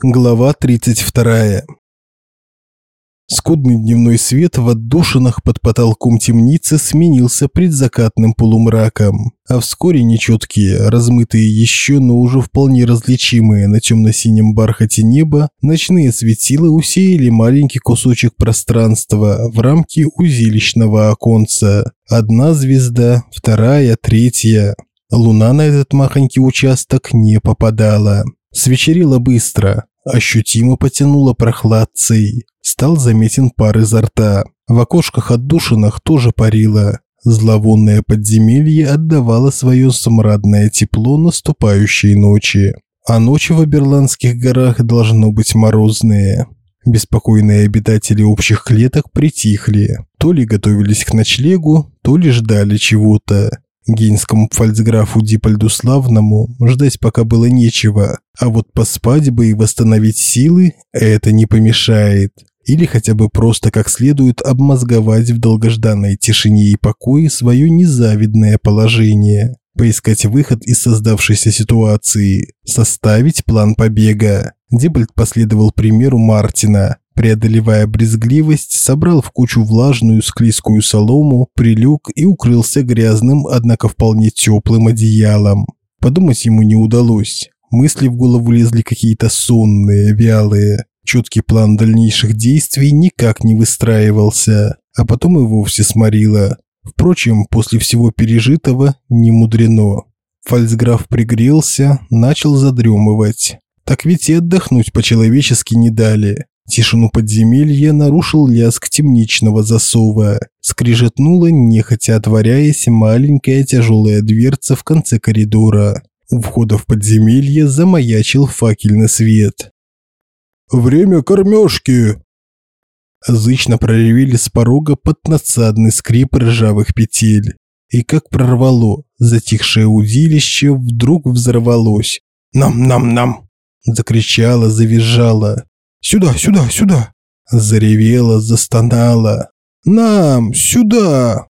Глава 32. Скудный дневной свет в отдушинах под потолком темницы сменился предзакатным полумраком, а вскоре нечеткие, размытые еще, но уже вполне различимые на темно-синем бархате неба, ночные светила усеяли маленький кусочек пространства в рамке узилищного оконца. Одна звезда, вторая, третья. Луна на этот махонький участок не попадала. Свечерило быстро, ощутимо потянуло прохладцей. Стал заметен пар изо рта. В окошках отдушинах тоже парило. Зловонное подземелье отдавало свое смрадное тепло наступающей ночи. А ночи в Аберландских горах должно быть морозные. Беспокойные обитатели общих клеток притихли. То ли готовились к ночлегу, то ли ждали чего-то. Гейнскому фальцграфу Дипольду Славному ждать пока было нечего, а вот поспать бы и восстановить силы это не помешает. Или хотя бы просто как следует обмозговать в долгожданной тишине и покое свое незавидное положение, поискать выход из создавшейся ситуации, составить план побега. Дипольд последовал примеру Мартина, преодолевая брезгливость, собрал в кучу влажную склизкую солому, прилег и укрылся грязным, однако вполне теплым одеялом. Подумать ему не удалось. Мысли в голову лезли какие-то сонные, вялые. Четкий план дальнейших действий никак не выстраивался, а потом и вовсе сморило. Впрочем, после всего пережитого не мудрено. Фальцграф пригрелся, начал задремывать. Так ведь и отдохнуть по-человечески не дали. Тишину подземелья нарушил лязг темничного засова. Скрижетнула, нехотя отворяясь, маленькая тяжелая дверца в конце коридора. У входа в подземелье замаячил факельный свет. «Время кормежки!» Зычно проревели с порога под надсадный скрип ржавых петель. И как прорвало, затихшее удилище вдруг взорвалось. «Нам-нам-нам!» Закричала, завизжала. Сюда, сюда, сюда!» Заревела, застонала. «Нам! Сюда!»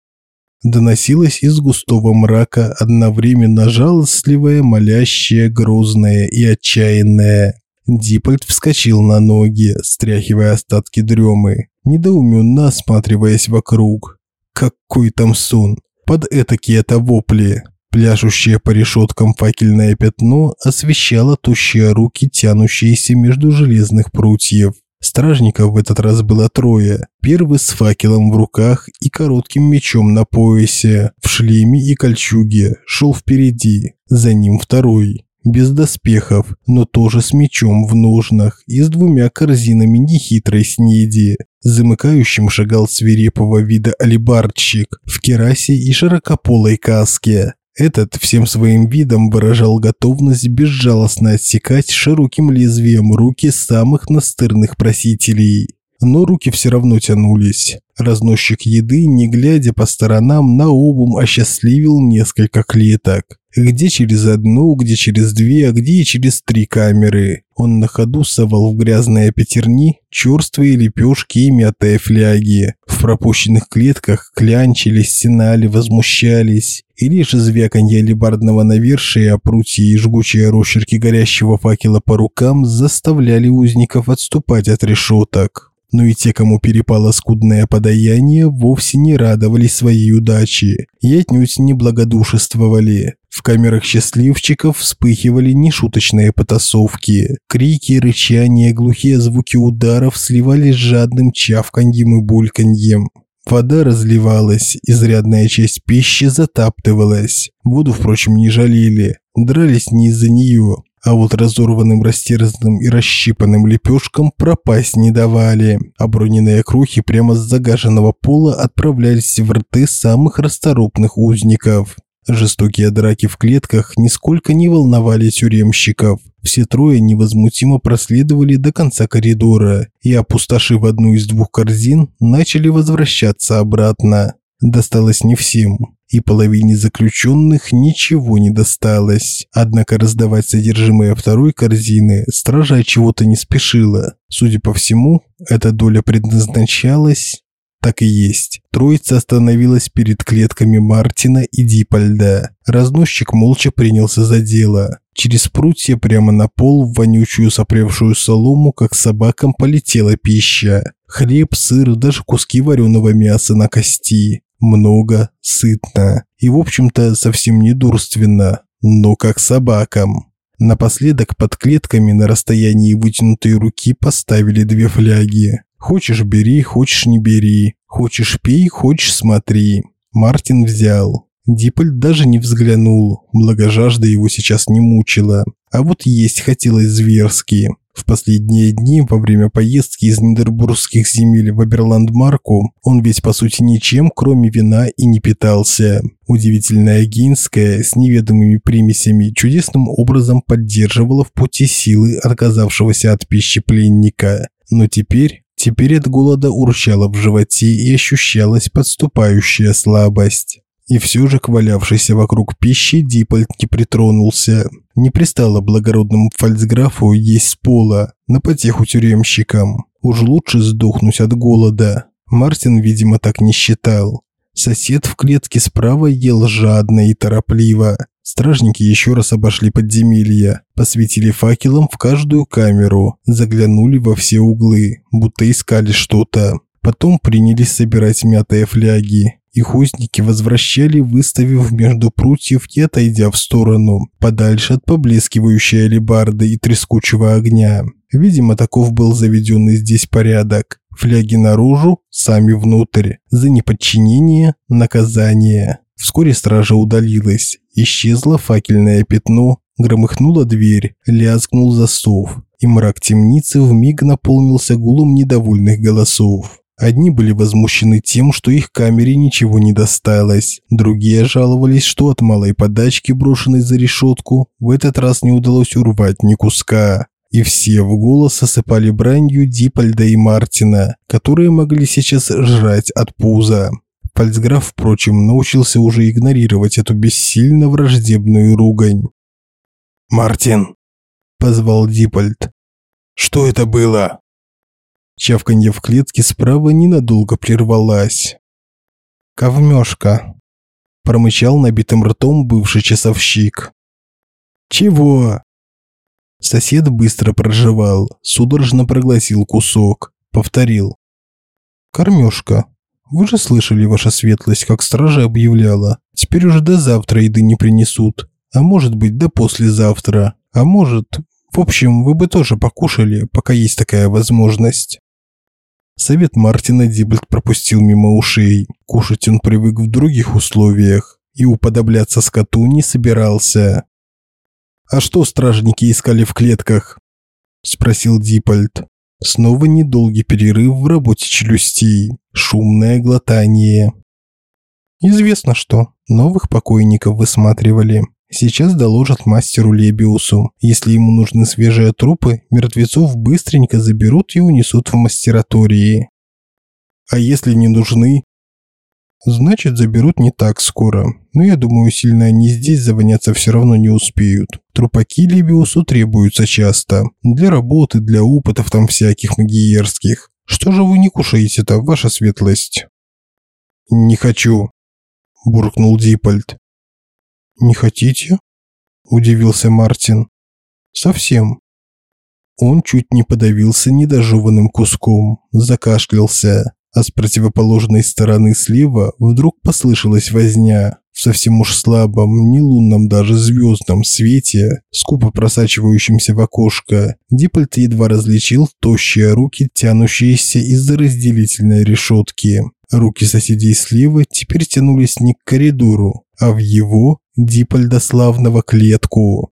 Доносилось из густого мрака одновременно жалостливое, молящее, грозное и отчаянное. Дипольд вскочил на ноги, стряхивая остатки дремы, недоуменно осматриваясь вокруг. Какой там сон! Под этакие-то вопли! Пляшущее по решеткам факельное пятно освещало тощие руки, тянущиеся между железных прутьев. Стражников в этот раз было трое. Первый с факелом в руках и коротким мечом на поясе, в шлеме и кольчуге, шел впереди. За ним второй, без доспехов, но тоже с мечом в ножнах и с двумя корзинами нехитрой снеди. Замыкающим шагал свирепого вида алибардщик в керасе и широкополой каске. Этот всем своим видом выражал готовность безжалостно отсекать широким лезвием руки самых настырных просителей. Но руки все равно тянулись. Разносчик еды, не глядя по сторонам, на обум осчастливил несколько клеток. Где через одну, где через две, а где и через три камеры. Он на ходу совал в грязные пятерни черствые лепешки и мятые фляги. Пропущенных клетках клянчились, стенали, возмущались. И лишь звяканье лебардного навершия, прутья и жгучие росчерки горящего факела по рукам заставляли узников отступать от решеток но и те, кому перепало скудное подаяние, вовсе не радовались своей удаче и отнюдь не благодушествовали. В камерах счастливчиков вспыхивали нешуточные потасовки. Крики, рычания, глухие звуки ударов сливались с жадным чавканьем и бульканьем. Вода разливалась, изрядная часть пищи затаптывалась. Воду, впрочем, не жалели, дрались не из-за нее, а вот разорванным, растерзанным и расщипанным лепешкам пропасть не давали. Оброненные крухи прямо с загаженного пола отправлялись в рты самых расторопных узников. Жестокие драки в клетках нисколько не волновали тюремщиков. Все трое невозмутимо проследовали до конца коридора и, опустошив одну из двух корзин, начали возвращаться обратно. Досталось не всем, и половине заключенных ничего не досталось. Однако раздавать содержимое второй корзины стража чего-то не спешила. Судя по всему, эта доля предназначалась Так и есть. Троица остановилась перед клетками Мартина и Дипольда. Разносчик молча принялся за дело. Через прутья прямо на пол в вонючую сопревшую солому, как собакам, полетела пища. Хлеб, сыр, даже куски вареного мяса на кости. Много, сытно и, в общем-то, совсем не дурственно, но как собакам. Напоследок под клетками на расстоянии вытянутой руки поставили две фляги. Хочешь бери, хочешь не бери. Хочешь пей, хочешь смотри. Мартин взял. Диппель даже не взглянул, благо жажда его сейчас не мучила. А вот есть хотелось зверски. В последние дни, во время поездки из Нидербургских земель в Аберландмарку, он ведь по сути ничем, кроме вина, и не питался. Удивительная гейнская с неведомыми примесями чудесным образом поддерживала в пути силы отказавшегося от пищи пленника. Но теперь Теперь от голода урчало в животе и ощущалась подступающая слабость. И все же к валявшейся вокруг пищи Диппольт не притронулся. Не пристало благородному фальцграфу есть с пола, на потеху тюремщикам. Уж лучше сдохнуть от голода. Мартин, видимо, так не считал. Сосед в клетке справа ел жадно и торопливо. Стражники еще раз обошли подземелье, посветили факелом в каждую камеру, заглянули во все углы, будто искали что-то. Потом принялись собирать мятые фляги. Их узники возвращали, выставив между прутьев и отойдя в сторону, подальше от поблескивающей алебарды и трескучего огня. Видимо, таков был заведенный здесь порядок. Фляги наружу, сами внутрь. За неподчинение – наказание. Вскоре стража удалилась. Исчезло факельное пятно, громыхнула дверь, лязгнул засов, и мрак темницы вмиг наполнился гулом недовольных голосов. Одни были возмущены тем, что их камере ничего не досталось. Другие жаловались, что от малой подачки, брошенной за решетку, в этот раз не удалось урвать ни куска. И все в голос осыпали бранью Дипольда и Мартина, которые могли сейчас жрать от пуза. Пальцграф, впрочем, научился уже игнорировать эту бессильно враждебную ругань. «Мартин!» – позвал Дипольд. «Что это было?» Чавканье в клетке справа ненадолго прервалась. «Ковмёшка», – промычал набитым ртом бывший часовщик. «Чего?» Сосед быстро проживал, судорожно проглотил кусок, повторил. «Кормёжка». Вы же слышали, ваша светлость, как стража объявляла. Теперь уже до завтра еды не принесут. А может быть, до послезавтра. А может... В общем, вы бы тоже покушали, пока есть такая возможность. Совет Мартина Дибальд пропустил мимо ушей. Кушать он привык в других условиях и уподобляться скоту не собирался. «А что стражники искали в клетках?» – спросил Дипольд. Снова недолгий перерыв в работе челюстей, шумное глотание. Известно что, новых покойников высматривали. Сейчас доложат мастеру Лебиусу. Если ему нужны свежие трупы, мертвецов быстренько заберут и унесут в мастератории. А если не нужны, Значит, заберут не так скоро. Но я думаю, сильно они здесь завоняться все равно не успеют. Трупаки Либиусу требуются часто. Для работы, для опытов там всяких магиерских. Что же вы не кушаете-то, ваша светлость? Не хочу, буркнул Дипольд. Не хотите? Удивился Мартин. Совсем. Он чуть не подавился недожеванным куском, закашлялся а с противоположной стороны слева вдруг послышалась возня. В совсем уж слабом, не лунном даже звездном свете, скупо просачивающемся в окошко, Диппольт едва различил тощие руки, тянущиеся из-за разделительной решетки. Руки соседей слева теперь тянулись не к коридору, а в его, Диппольда славного, клетку.